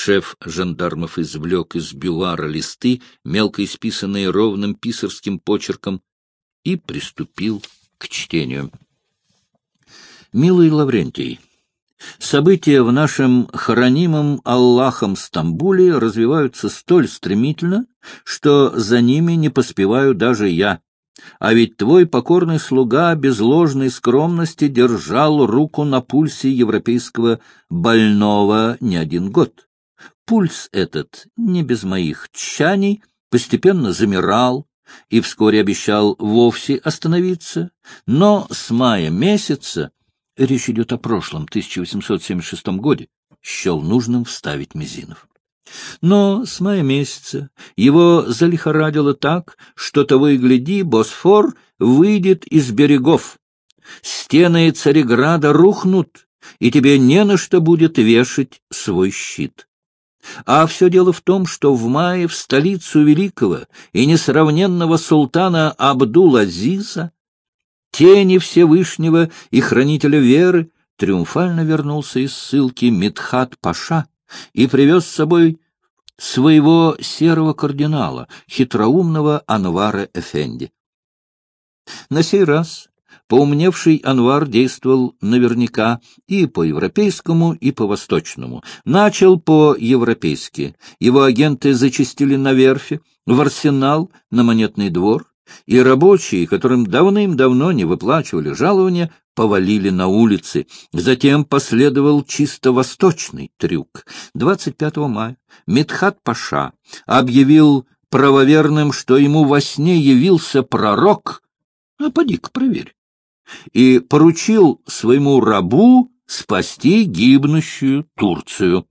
Шеф жандармов извлек из бювара листы, мелко исписанные ровным писарским почерком, и приступил к чтению. «Милый Лаврентий, события в нашем хранимом Аллахом Стамбуле развиваются столь стремительно, что за ними не поспеваю даже я. А ведь твой покорный слуга без ложной скромности держал руку на пульсе европейского больного не один год. Пульс этот, не без моих тщаний, постепенно замирал и вскоре обещал вовсе остановиться, но с мая месяца, речь идет о прошлом, 1876 годе, счел нужным вставить Мизинов. Но с мая месяца его залихорадило так, что того и гляди, Босфор выйдет из берегов. Стены Цареграда рухнут, и тебе не на что будет вешать свой щит. А все дело в том, что в мае в столицу великого и несравненного султана Абдул-Азиза, тени Всевышнего и хранителя веры, триумфально вернулся из ссылки Мидхат-Паша и привез с собой своего серого кардинала, хитроумного Анвара Эфенди. На сей раз Поумневший Анвар действовал наверняка и по-европейскому, и по-восточному. Начал по-европейски. Его агенты зачастили на верфи, в арсенал, на монетный двор, и рабочие, которым давным-давно не выплачивали жалования, повалили на улицы. Затем последовал чисто восточный трюк. 25 мая Медхат Паша объявил правоверным, что ему во сне явился пророк. А поди-ка проверь и поручил своему рабу спасти гибнущую Турцию.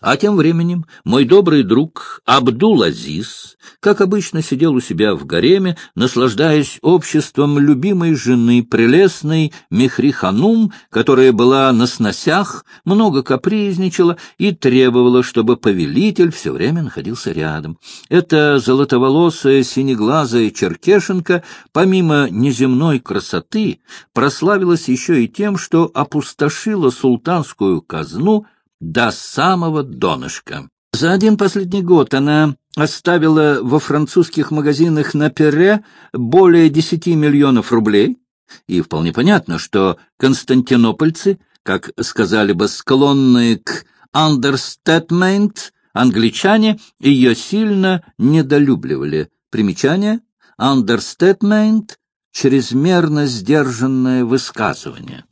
А тем временем мой добрый друг Абдул-Азиз, как обычно, сидел у себя в гареме, наслаждаясь обществом любимой жены, прелестной Мехриханум, которая была на сносях, много капризничала и требовала, чтобы повелитель все время находился рядом. Эта золотоволосая синеглазая черкешенка, помимо неземной красоты, прославилась еще и тем, что опустошила султанскую казну — до самого донышка. За один последний год она оставила во французских магазинах на Перре более десяти миллионов рублей, и вполне понятно, что константинопольцы, как сказали бы склонные к understatement, англичане ее сильно недолюбливали. Примечание understatement — чрезмерно сдержанное высказывание.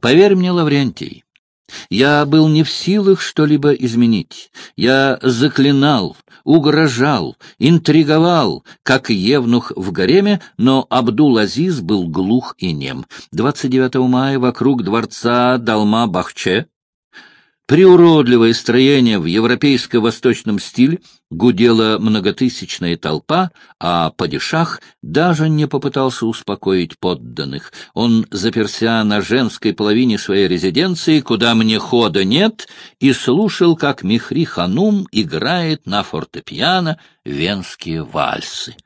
Поверь мне, Лаврентий, я был не в силах что-либо изменить. Я заклинал, угрожал, интриговал, как евнух в гареме, но Абдул-Азиз был глух и нем. 29 мая вокруг дворца Далма-Бахче Приуродливое строение в европейско-восточном стиле гудела многотысячная толпа, а падишах даже не попытался успокоить подданных. Он заперся на женской половине своей резиденции, куда мне хода нет, и слушал, как Михри Ханум играет на фортепиано венские вальсы.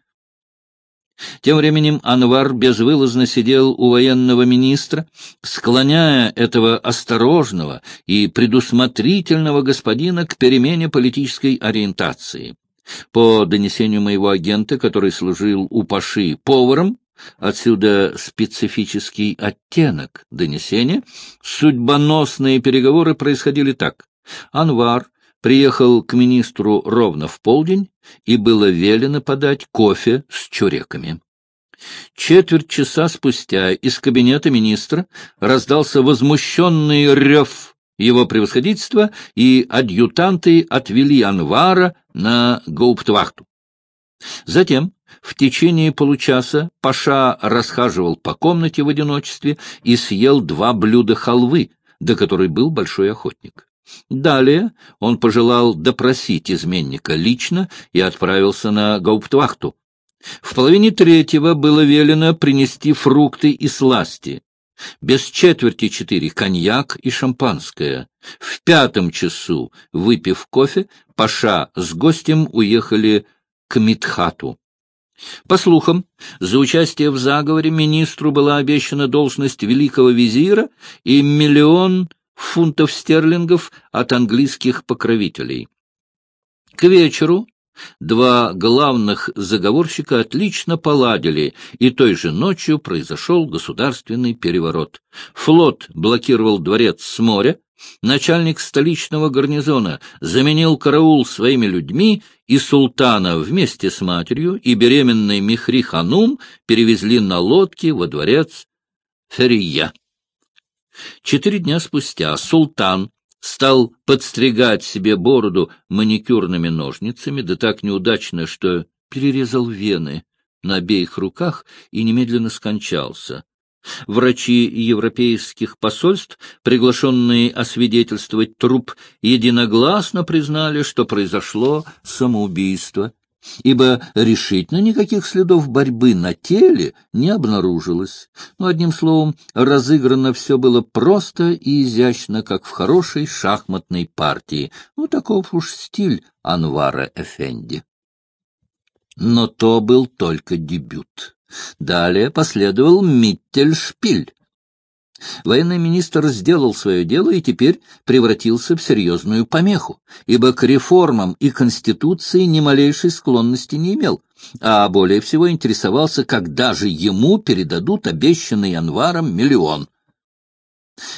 Тем временем Анвар безвылазно сидел у военного министра, склоняя этого осторожного и предусмотрительного господина к перемене политической ориентации. По донесению моего агента, который служил у Паши поваром, Отсюда специфический оттенок донесения. Судьбоносные переговоры происходили так. Анвар приехал к министру ровно в полдень, и было велено подать кофе с чуреками. Четверть часа спустя из кабинета министра раздался возмущенный рев его превосходительства, и адъютанты отвели Анвара на гауптвахту. Затем в течение получаса Паша расхаживал по комнате в одиночестве и съел два блюда халвы, до которой был большой охотник. Далее он пожелал допросить изменника лично и отправился на гауптвахту. В половине третьего было велено принести фрукты и сласти. Без четверти четыре — коньяк и шампанское. В пятом часу, выпив кофе, Паша с гостем уехали к Митхату. По слухам, за участие в заговоре министру была обещана должность великого визира и миллион фунтов стерлингов от английских покровителей. К вечеру Два главных заговорщика отлично поладили, и той же ночью произошел государственный переворот. Флот блокировал дворец с моря, начальник столичного гарнизона заменил караул своими людьми, и султана вместе с матерью и беременной Михри Ханум перевезли на лодке во дворец Ферия. Четыре дня спустя султан стал подстригать себе бороду маникюрными ножницами, да так неудачно, что перерезал вены на обеих руках и немедленно скончался. Врачи европейских посольств, приглашенные освидетельствовать труп, единогласно признали, что произошло самоубийство ибо решительно никаких следов борьбы на теле не обнаружилось. Но, одним словом, разыграно все было просто и изящно, как в хорошей шахматной партии. Ну, таков уж стиль Анвара Эфенди. Но то был только дебют. Далее последовал Миттельшпиль, Военный министр сделал свое дело и теперь превратился в серьезную помеху, ибо к реформам и конституции ни малейшей склонности не имел, а более всего интересовался, когда же ему передадут обещанный Анваром миллион.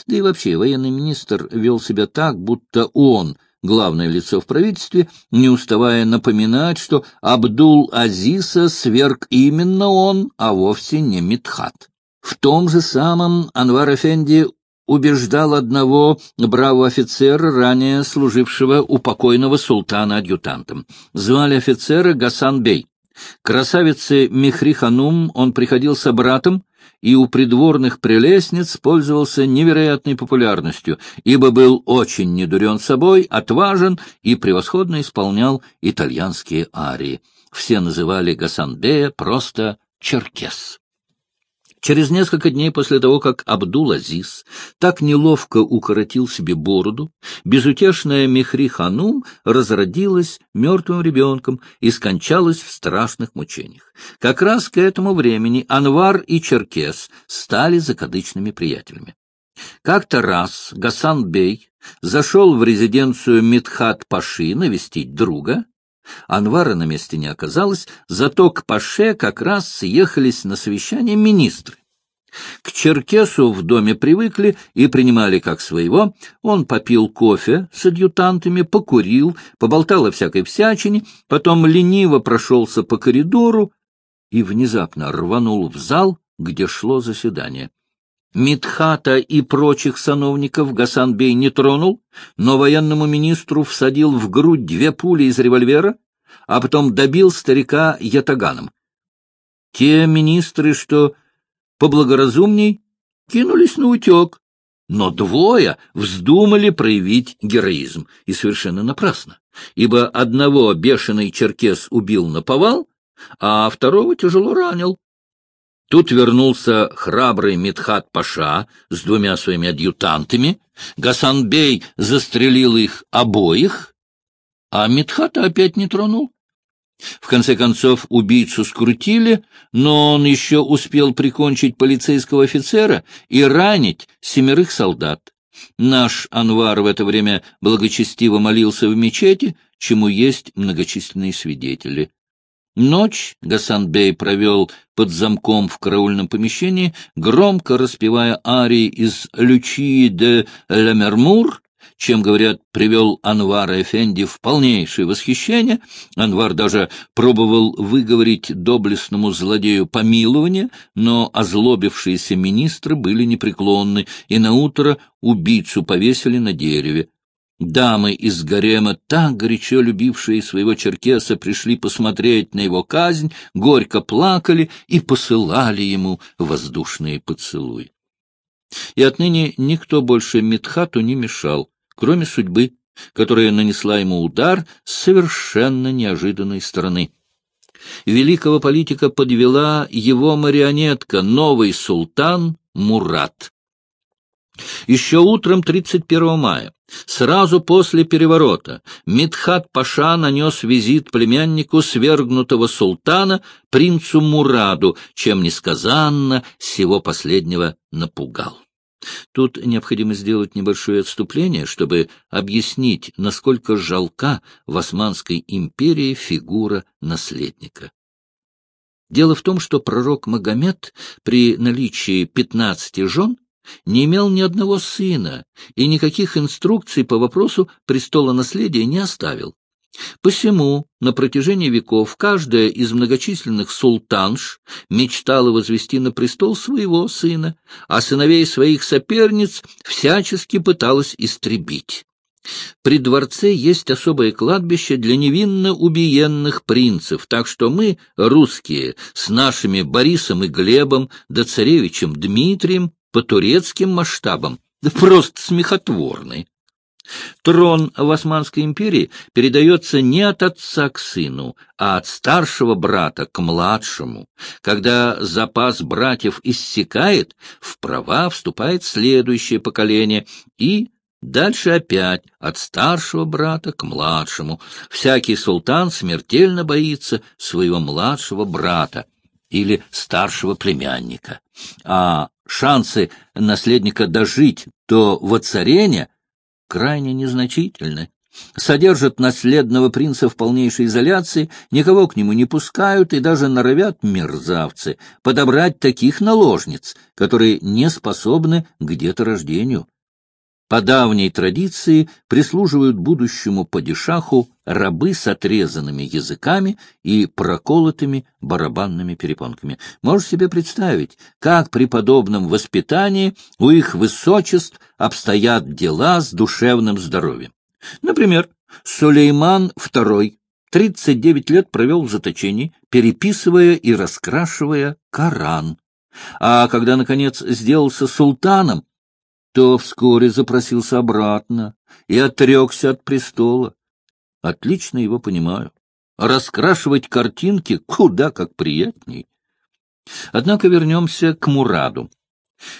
Да и вообще военный министр вел себя так, будто он — главное лицо в правительстве, не уставая напоминать, что Абдул-Азиса сверг именно он, а вовсе не Митхат. В том же самом Анвар Эфенди убеждал одного бравого офицера, ранее служившего у покойного султана адъютантом. Звали офицера Гасан Бей. Красавице Михри Ханум он приходил с братом, и у придворных прелестниц пользовался невероятной популярностью, ибо был очень недурен собой, отважен и превосходно исполнял итальянские арии. Все называли Гасанбея просто «черкес». Через несколько дней после того, как Абдул-Азиз так неловко укоротил себе бороду, безутешная Мехри Ханум разродилась мертвым ребенком и скончалась в страшных мучениях. Как раз к этому времени Анвар и Черкес стали закадычными приятелями. Как-то раз Гасан Бей зашел в резиденцию Митхат Паши навестить друга, Анвара на месте не оказалось, зато к Паше как раз съехались на совещание министры. К Черкесу в доме привыкли и принимали как своего. Он попил кофе с адъютантами, покурил, поболтал о всякой всячине, потом лениво прошелся по коридору и внезапно рванул в зал, где шло заседание. Мидхата и прочих сановников Гасанбей не тронул, но военному министру всадил в грудь две пули из револьвера, а потом добил старика ятаганом. Те министры, что поблагоразумней, кинулись на утек, но двое вздумали проявить героизм, и совершенно напрасно, ибо одного бешеный черкес убил на повал, а второго тяжело ранил. Тут вернулся храбрый Митхат Паша с двумя своими адъютантами. Гасанбей застрелил их обоих, а Митхата опять не тронул. В конце концов убийцу скрутили, но он еще успел прикончить полицейского офицера и ранить семерых солдат. Наш Анвар в это время благочестиво молился в мечети, чему есть многочисленные свидетели. Ночь Гасанбей провел под замком в караульном помещении, громко распевая арии из «Лючии де Лемермур», чем, говорят, привел Анвара Эфенди в полнейшее восхищение. Анвар даже пробовал выговорить доблестному злодею помилование, но озлобившиеся министры были непреклонны, и наутро убийцу повесили на дереве. Дамы из гарема, так горячо любившие своего черкеса, пришли посмотреть на его казнь, горько плакали и посылали ему воздушные поцелуи. И отныне никто больше Митхату не мешал, кроме судьбы, которая нанесла ему удар с совершенно неожиданной стороны. Великого политика подвела его марионетка, новый султан Мурат. Еще утром 31 мая, сразу после переворота, Мидхат Паша нанес визит племяннику свергнутого султана, принцу Мураду, чем несказанно всего последнего напугал. Тут необходимо сделать небольшое отступление, чтобы объяснить, насколько жалка в Османской империи фигура наследника. Дело в том, что пророк Магомед при наличии пятнадцати жен не имел ни одного сына и никаких инструкций по вопросу престола наследия не оставил. Посему на протяжении веков каждая из многочисленных султанш мечтала возвести на престол своего сына, а сыновей своих соперниц всячески пыталась истребить. При дворце есть особое кладбище для невинно убиенных принцев, так что мы, русские, с нашими Борисом и Глебом, да царевичем Дмитрием, по турецким масштабам, просто смехотворны. Трон в Османской империи передается не от отца к сыну, а от старшего брата к младшему. Когда запас братьев иссякает, в права вступает следующее поколение и Дальше опять от старшего брата к младшему. Всякий султан смертельно боится своего младшего брата или старшего племянника. А шансы наследника дожить до воцарения крайне незначительны. Содержат наследного принца в полнейшей изоляции, никого к нему не пускают и даже норовят мерзавцы подобрать таких наложниц, которые не способны к деторождению. По давней традиции прислуживают будущему падишаху рабы с отрезанными языками и проколотыми барабанными перепонками. Можешь себе представить, как при подобном воспитании у их высочеств обстоят дела с душевным здоровьем. Например, Сулейман II 39 лет провел в заточении, переписывая и раскрашивая Коран. А когда, наконец, сделался султаном, то вскоре запросился обратно и отрекся от престола. Отлично его понимаю. Раскрашивать картинки куда как приятней. Однако вернемся к Мураду.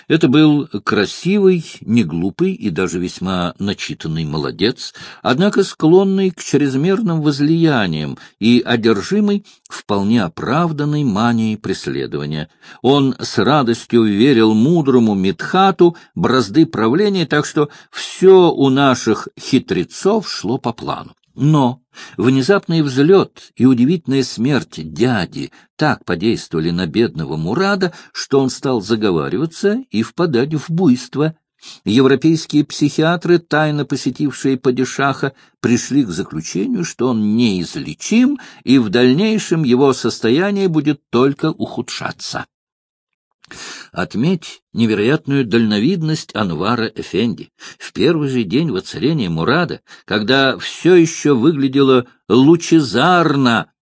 Это был красивый, неглупый и даже весьма начитанный молодец, однако склонный к чрезмерным возлияниям и одержимый вполне оправданной манией преследования. Он с радостью верил мудрому Митхату бразды правления, так что все у наших хитрецов шло по плану. Но внезапный взлет и удивительная смерть дяди так подействовали на бедного Мурада, что он стал заговариваться и впадать в буйство. Европейские психиатры, тайно посетившие падишаха, пришли к заключению, что он неизлечим, и в дальнейшем его состояние будет только ухудшаться. Отметь невероятную дальновидность Анвара Эфенди. В первый же день воцарения Мурада, когда все еще выглядело лучезарно,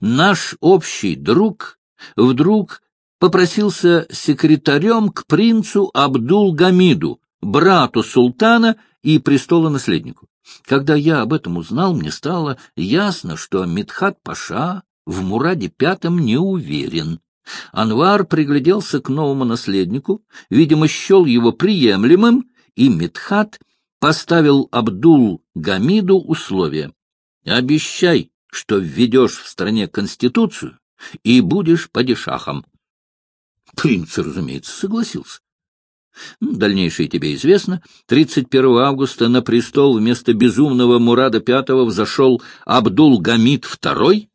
наш общий друг вдруг попросился секретарем к принцу Абдул-Гамиду, брату султана и престолонаследнику. Когда я об этом узнал, мне стало ясно, что Мидхат-паша в Мураде Пятом не уверен. Анвар пригляделся к новому наследнику, видимо, счел его приемлемым, и Митхат поставил Абдул-Гамиду условие. «Обещай, что введешь в стране конституцию и будешь падишахом». Принц, разумеется, согласился. Дальнейшее тебе известно. 31 августа на престол вместо безумного Мурада V взошел Абдул-Гамид II,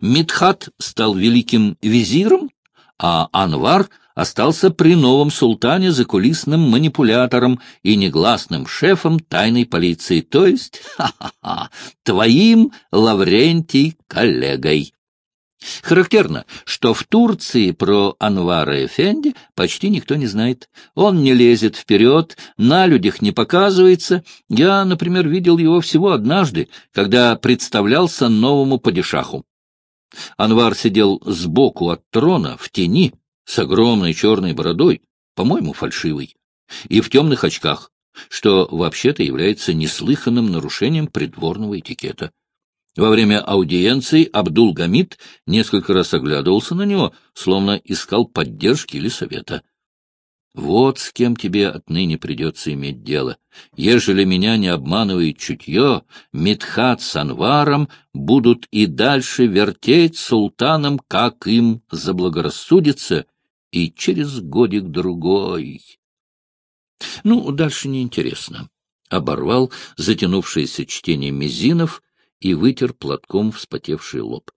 Мидхат стал великим визиром, а Анвар остался при новом султане закулисным манипулятором и негласным шефом тайной полиции, то есть, ха-ха-ха, твоим Лаврентий коллегой. Характерно, что в Турции про Анвара Эфенди почти никто не знает. Он не лезет вперед, на людях не показывается. Я, например, видел его всего однажды, когда представлялся новому падишаху. Анвар сидел сбоку от трона, в тени, с огромной черной бородой, по-моему, фальшивой, и в темных очках, что вообще-то является неслыханным нарушением придворного этикета. Во время аудиенции Абдул-Гамид несколько раз оглядывался на него, словно искал поддержки или совета. Вот с кем тебе отныне придется иметь дело. Ежели меня не обманывает чутье, Митхат с Анваром будут и дальше вертеть султаном, как им заблагорассудится, и через годик-другой. Ну, дальше неинтересно. Оборвал затянувшееся чтение Мизинов и вытер платком вспотевший лоб.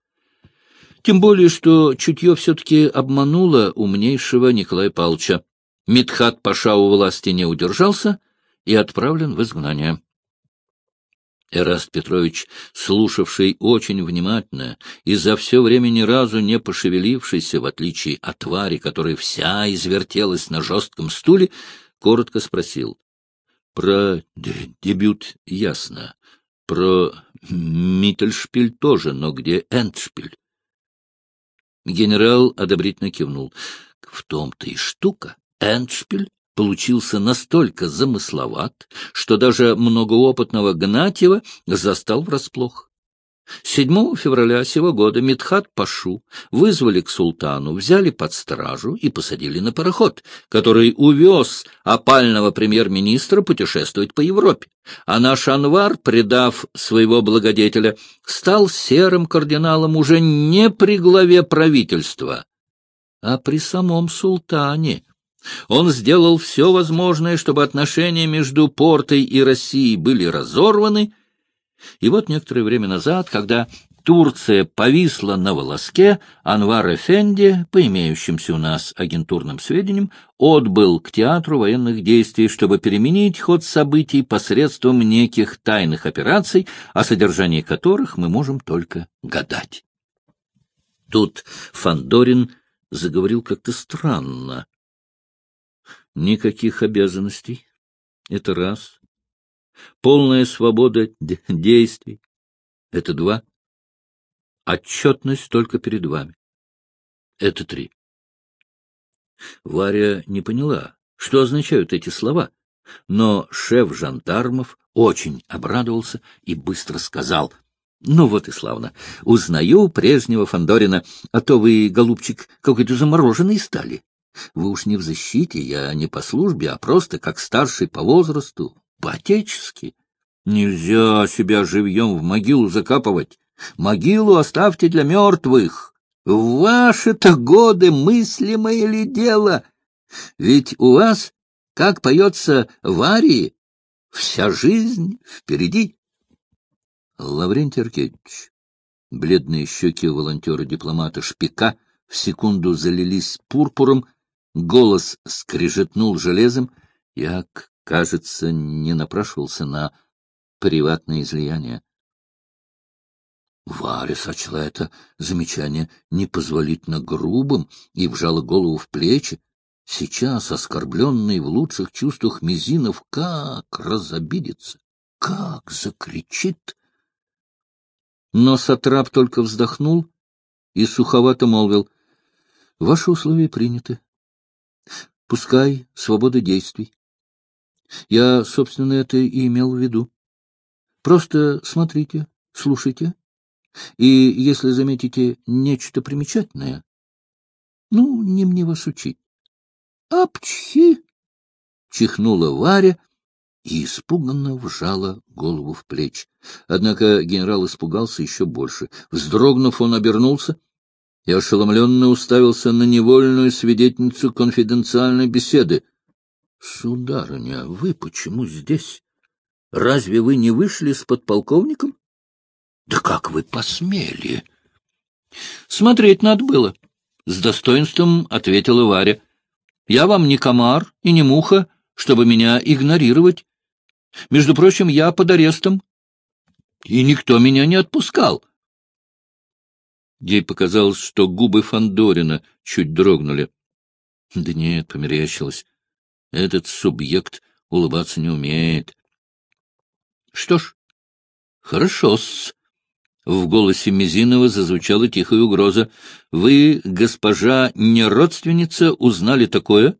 Тем более, что чутье все-таки обмануло умнейшего Николая Павловича. Митхат Паша у власти не удержался и отправлен в изгнание. Эраст Петрович, слушавший очень внимательно и за все время ни разу не пошевелившийся, в отличие от твари, которая вся извертелась на жестком стуле, коротко спросил. — Про дебют ясно. Про Миттельшпиль тоже, но где Эндшпиль? Генерал одобрительно кивнул. — В том-то и штука. Эндшпиль получился настолько замысловат, что даже многоопытного Гнатьева застал врасплох. 7 февраля сего года Митхат Пашу вызвали к султану, взяли под стражу и посадили на пароход, который увез опального премьер-министра путешествовать по Европе. А наш Анвар, предав своего благодетеля, стал серым кардиналом уже не при главе правительства, а при самом султане. Он сделал все возможное, чтобы отношения между Портой и Россией были разорваны, и вот некоторое время назад, когда Турция повисла на волоске, Анвар Эфенди, по имеющимся у нас агентурным сведениям, отбыл к театру военных действий, чтобы переменить ход событий посредством неких тайных операций, о содержании которых мы можем только гадать. Тут Фандорин заговорил как-то странно. Никаких обязанностей. Это раз. Полная свобода действий — это два. Отчетность только перед вами — это три. Варя не поняла, что означают эти слова, но шеф жандармов очень обрадовался и быстро сказал — ну вот и славно. Узнаю прежнего Фандорина, а то вы, голубчик, какой-то замороженный стали. Вы уж не в защите, я не по службе, а просто как старший по возрасту, по-отечески. Нельзя себя живьем в могилу закапывать. Могилу оставьте для мертвых. В ваши-то годы мыслимое ли дело? Ведь у вас, как поется в арии, вся жизнь впереди. Лаврентий Аркадьевич, бледные щеки волонтера-дипломата Шпика в секунду залились пурпуром, голос скрежетнул железом. Я, кажется, не напрашивался на приватное излияние. Варя сочла это замечание непозволительно грубым и вжала голову в плечи. Сейчас, оскорбленный в лучших чувствах Мизинов, как разобидится, как закричит. Но Сатрап только вздохнул и суховато молвил. — Ваши условия приняты. Пускай свобода действий. Я, собственно, это и имел в виду. Просто смотрите, слушайте, и если заметите нечто примечательное, ну, не мне вас учить. Апчхи! Чихнула Варя и испуганно вжала голову в плечи. Однако генерал испугался еще больше. Вздрогнув, он обернулся и ошеломленно уставился на невольную свидетельницу конфиденциальной беседы. — Сударыня, вы почему здесь? Разве вы не вышли с подполковником? — Да как вы посмели? — Смотреть надо было, — с достоинством ответила Варя. — Я вам не комар и не муха, чтобы меня игнорировать. Между прочим, я под арестом, и никто меня не отпускал. Ей показалось, что губы Фандорина чуть дрогнули. Да нет, померещилось. Этот субъект улыбаться не умеет. Что ж, хорошо-с. В голосе Мизинова зазвучала тихая угроза. Вы, госпожа, не родственница, узнали такое,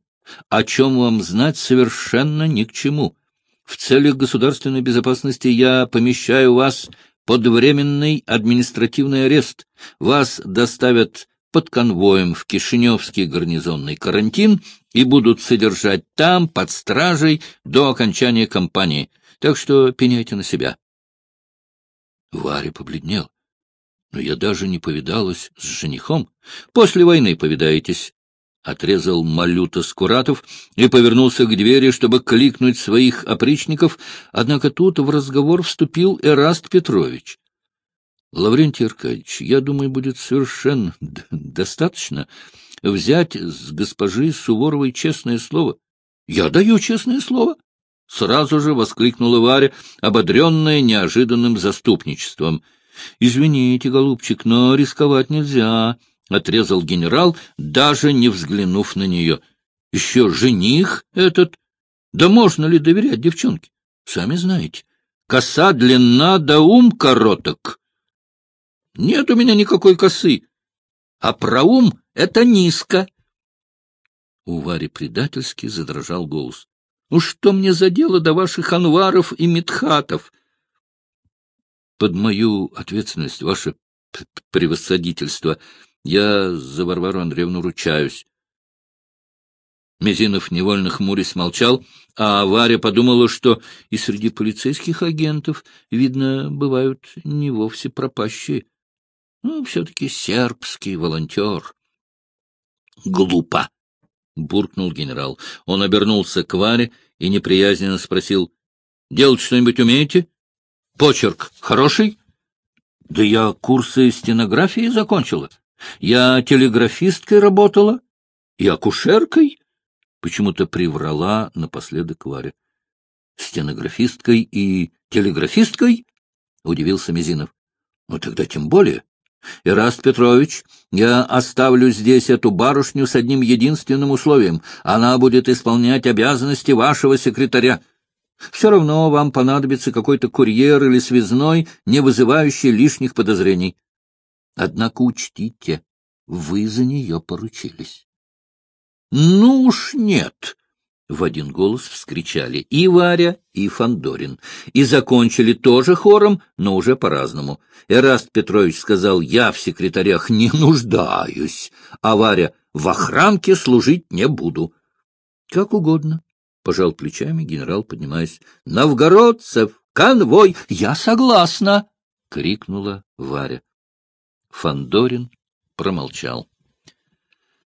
о чем вам знать совершенно ни к чему. В целях государственной безопасности я помещаю вас под временный административный арест. Вас доставят под конвоем в Кишиневский гарнизонный карантин и будут содержать там под стражей до окончания кампании так что пеняйте на себя. Варя побледнел. Но я даже не повидалась с женихом. После войны повидаетесь. — отрезал Малюта Скуратов и повернулся к двери, чтобы кликнуть своих опричников, однако тут в разговор вступил Эраст Петрович. — Лаврентий Аркадьевич, я думаю, будет совершенно достаточно взять с госпожи Суворовой честное слово. — Я даю честное слово! — сразу же воскликнула Варя, ободренная неожиданным заступничеством. — Извините, голубчик, но рисковать нельзя. — отрезал генерал, даже не взглянув на нее. — Еще жених этот? Да можно ли доверять девчонке? Сами знаете, коса длинна, да ум короток. Нет у меня никакой косы, а про ум — это низко. У Вари предательски задрожал голос. — Ну что мне за дело до ваших анваров и медхатов? — Под мою ответственность, ваше превосходительство, — я за Варвару Андреевну ручаюсь. Мизинов невольно хмурясь молчал, а Варя подумала, что и среди полицейских агентов, видно, бывают не вовсе пропащие. Ну, все-таки сербский волонтер. — Глупо! — буркнул генерал. Он обернулся к Варе и неприязненно спросил. — Делать что-нибудь умеете? Почерк хороший? — Да я курсы стенографии закончила. Я телеграфисткой работала и акушеркой. Почему-то приврала напоследок Варя. Стенографисткой и телеграфисткой? Удивился Мизинов. Ну тогда тем более. Ираст Петрович, я оставлю здесь эту барышню с одним единственным условием. Она будет исполнять обязанности вашего секретаря. Все равно вам понадобится какой-то курьер или связной, не вызывающий лишних подозрений. Однако учтите, вы за нее поручились. — Ну уж нет! — в один голос вскричали и Варя, и Фандорин, и закончили тоже хором, но уже по-разному. Эраст Петрович сказал, я в секретарях не нуждаюсь, а Варя, в охранке служить не буду. — Как угодно, — пожал плечами генерал, поднимаясь. — Новгородцев, конвой! Я согласна! — крикнула Варя. Фандорин промолчал.